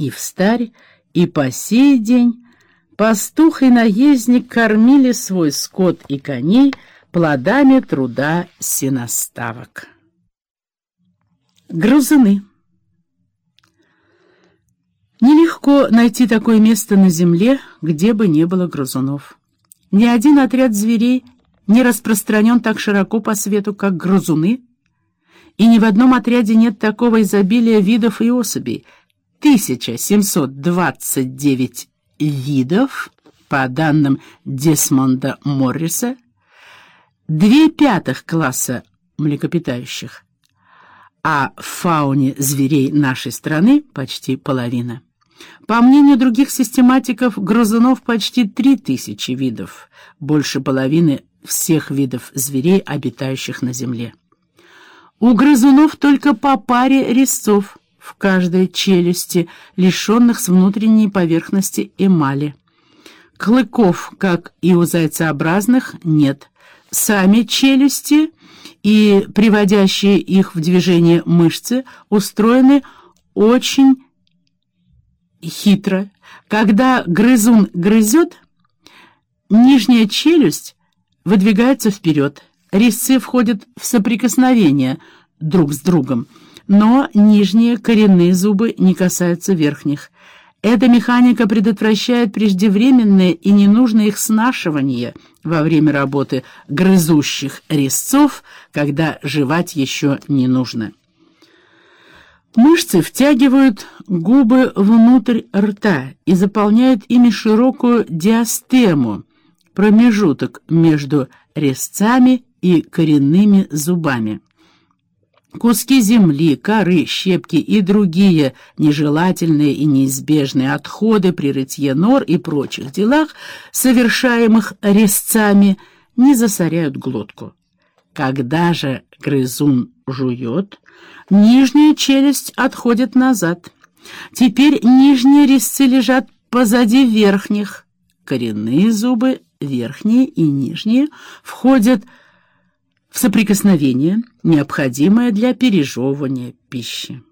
И в старь, и по сей день пастух и наездник кормили свой скот и коней плодами труда сеноставок. Грузыны Нелегко найти такое место на земле, где бы не было грызунов. Ни один отряд зверей не распространен так широко по свету, как грызуны, и ни в одном отряде нет такого изобилия видов и особей. 1729 видов, по данным Десмонда Морриса, две пятых класса млекопитающих, а в фауне зверей нашей страны почти половина. По мнению других систематиков, грызунов почти три тысячи видов, больше половины всех видов зверей, обитающих на Земле. У грызунов только по паре резцов в каждой челюсти, лишенных с внутренней поверхности эмали. Клыков, как и у зайцеобразных, нет. Сами челюсти и приводящие их в движение мышцы устроены очень хитро. Когда грызун грызет, нижняя челюсть выдвигается вперед. Резцы входят в соприкосновение друг с другом, но нижние коренные зубы не касаются верхних. Эта механика предотвращает преждевременное и ненужное их снашивание во время работы грызущих резцов, когда жевать еще не нужно. Мышцы втягивают губы внутрь рта и заполняют ими широкую диастему, промежуток между резцами и коренными зубами. Куски земли, коры, щепки и другие нежелательные и неизбежные отходы при рытье нор и прочих делах, совершаемых резцами, не засоряют глотку. Когда же грызун жует, нижняя челюсть отходит назад. Теперь нижние резцы лежат позади верхних. Коренные зубы, верхние и нижние, входят в соприкосновение, необходимое для пережевывания пищи.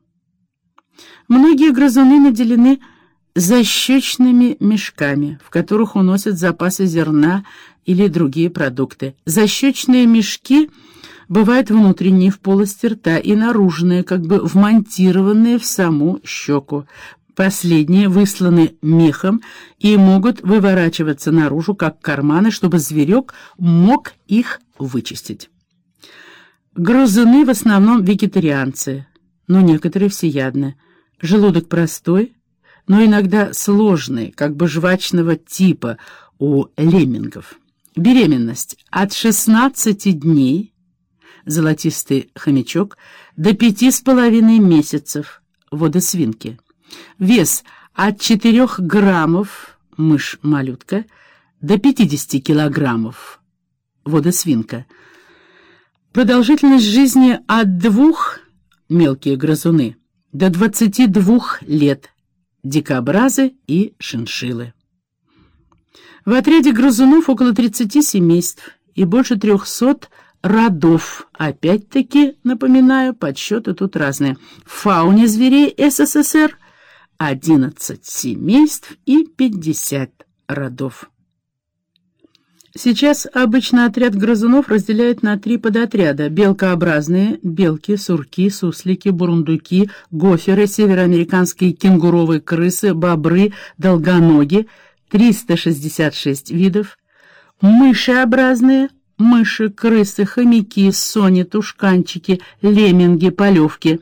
Многие грызуны наделены защечными мешками, в которых уносят запасы зерна или другие продукты. Защечные мешки бывают внутренние в полости рта и наружные, как бы вмонтированные в саму щеку. Последние высланы мехом и могут выворачиваться наружу, как карманы, чтобы зверек мог их вычистить. Грызуны в основном вегетарианцы, но некоторые всеядны. Желудок простой, но иногда сложный, как бы жвачного типа у леммингов. Беременность от 16 дней, золотистый хомячок, до 5,5 месяцев, водосвинки. Вес от 4 граммов, мышь-малютка, до 50 килограммов, водосвинка. Продолжительность жизни от двух, мелкие грызуны, до 22 лет, дикобразы и шиншиллы. В отряде грызунов около 30 семейств и больше 300 родов. Опять-таки, напоминаю, подсчеты тут разные. В фауне зверей СССР 11 семейств и 50 родов. Сейчас обычно отряд грызунов разделяют на три подотряда. Белкообразные, белки, сурки, суслики, бурундуки, гоферы, североамериканские кенгуровые крысы, бобры, долгоноги, 366 видов. Мышеобразные, мыши, крысы, хомяки, сони, тушканчики, лемминги, полевки,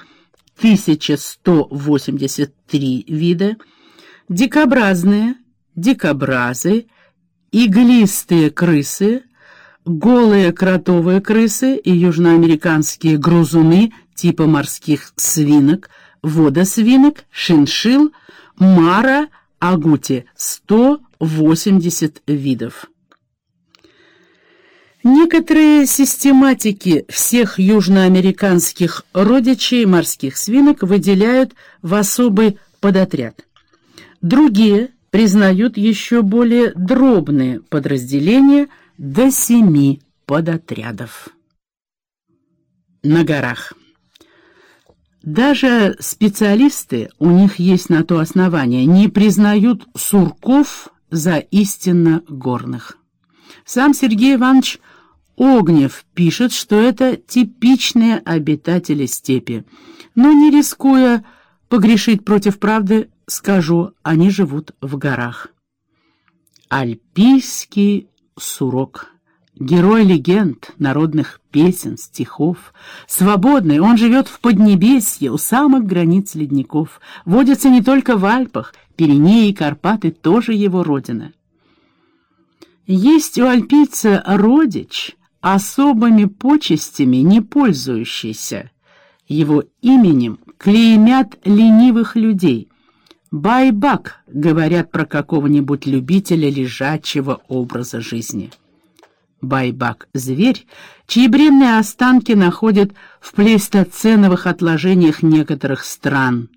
1183 вида. Дикобразные, дикобразы, иглистые крысы, голые кротовые крысы и южноамериканские грузуны типа морских свинок, водосвинок, шиншилл, мара, агути – 180 видов. Некоторые систематики всех южноамериканских родичей морских свинок выделяют в особый подотряд. Другие – признают еще более дробные подразделения до семи подотрядов. На горах. Даже специалисты, у них есть на то основание, не признают сурков за истинно горных. Сам Сергей Иванович Огнев пишет, что это типичные обитатели степи, но не рискуя погрешить против правды, скажу, они живут в горах. Альпийский сурок. Герой легенд, народных песен, стихов. Свободный, он живет в Поднебесье, у самых границ ледников. Водится не только в Альпах, Пиренеи и Карпаты тоже его родина. Есть у альпийца родич, особыми почестями не пользующийся. Его именем клеймят ленивых людей. «Байбак», — говорят про какого-нибудь любителя лежачего образа жизни. Байбак — зверь, чьи бренные останки находят в плейстоценовых отложениях некоторых стран.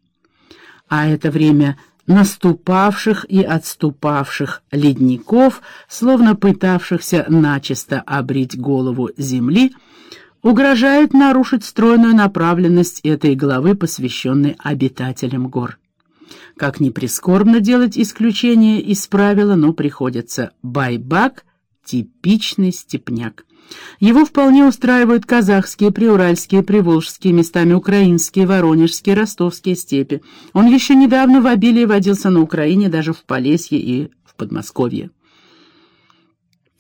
А это время наступавших и отступавших ледников, словно пытавшихся начисто обрить голову земли, угрожает нарушить стройную направленность этой главы, посвященной обитателям гор. Как ни прискорбно делать исключение из правила, но приходится. Байбак — типичный степняк. Его вполне устраивают казахские, приуральские, приволжские, местами украинские, воронежские, ростовские степи. Он еще недавно в обилии водился на Украине, даже в Полесье и в Подмосковье.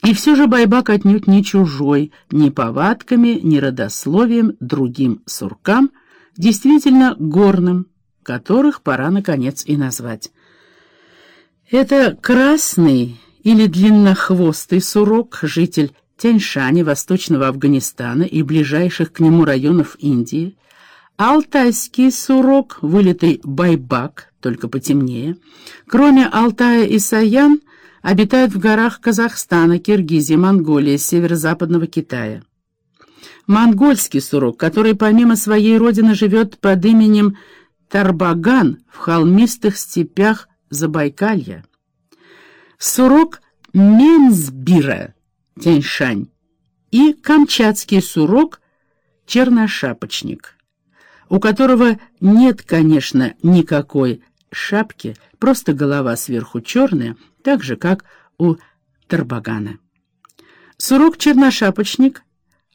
И все же Байбак отнюдь не чужой, ни повадками, ни родословием другим суркам, действительно горным, которых пора, наконец, и назвать. Это красный или длиннохвостый сурок, житель Тяньшани, Восточного Афганистана и ближайших к нему районов Индии, Алтайский сурок, вылитый байбак, только потемнее. Кроме Алтая и Саян, обитают в горах Казахстана, Киргизии, Монголии, северо-западного Китая. Монгольский сурок, который помимо своей родины живет под именем Тарбаган в холмистых степях Забайкалья. Сурок Мензбира – Тяньшань, и камчатский сурок черношапочник, у которого нет, конечно, никакой шапки, просто голова сверху черная, так же, как у Тарбагана. Сурок-черношапочник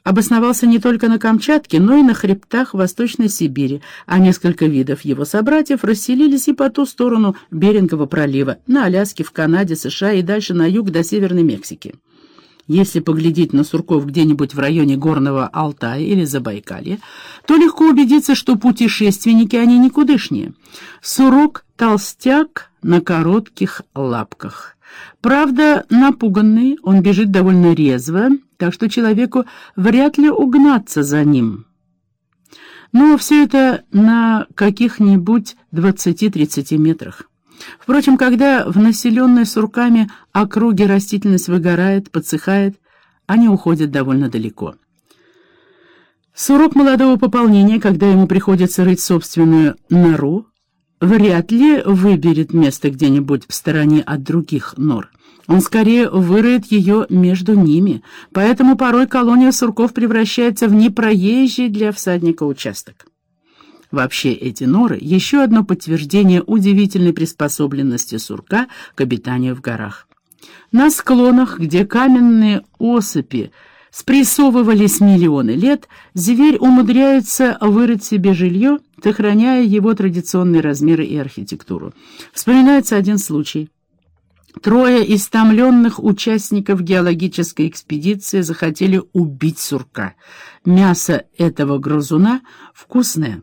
обосновался не только на Камчатке, но и на хребтах Восточной Сибири, а несколько видов его собратьев расселились и по ту сторону Берингового пролива, на Аляске, в Канаде, США и дальше на юг до Северной Мексики. Если поглядеть на сурков где-нибудь в районе Горного Алтая или Забайкалья, то легко убедиться, что путешественники они никудышние. Сурок — толстяк на коротких лапках. Правда, напуганный, он бежит довольно резво, так что человеку вряд ли угнаться за ним. Но все это на каких-нибудь 20-30 метрах. Впрочем, когда в населенной сурками округе растительность выгорает, подсыхает, они уходят довольно далеко. Сурок молодого пополнения, когда ему приходится рыть собственную нору, вряд ли выберет место где-нибудь в стороне от других нор. Он скорее выроет ее между ними, поэтому порой колония сурков превращается в непроезжий для всадника участок. Вообще эти норы — еще одно подтверждение удивительной приспособленности сурка к обитанию в горах. На склонах, где каменные осыпи спрессовывались миллионы лет, зверь умудряется вырыть себе жилье, сохраняя его традиционные размеры и архитектуру. Вспоминается один случай. Трое истомленных участников геологической экспедиции захотели убить сурка. Мясо этого грызуна вкусное.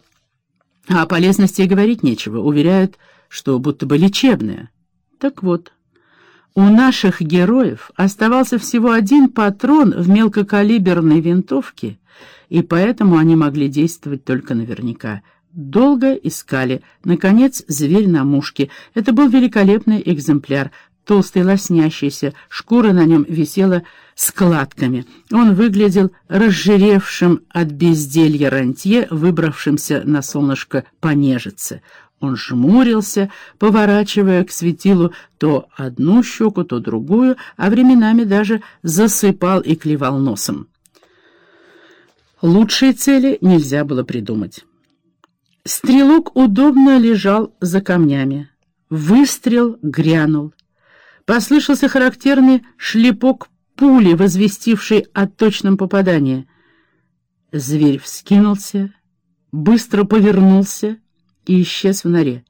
А о полезности и говорить нечего. Уверяют, что будто бы лечебное. Так вот, у наших героев оставался всего один патрон в мелкокалиберной винтовке, и поэтому они могли действовать только наверняка. Долго искали. Наконец, зверь на мушке. Это был великолепный экземпляр, толстый, лоснящийся, шкура на нем висела складками. Он выглядел разжиревшим от безделья рантье, выбравшимся на солнышко понежиться. Он жмурился, поворачивая к светилу то одну щеку, то другую, а временами даже засыпал и клевал носом. Лучшей цели нельзя было придумать. Стрелок удобно лежал за камнями. Выстрел грянул. Послышался характерный шлепок пули, возвестивший о точном попадании. Зверь вскинулся, быстро повернулся и исчез в норе.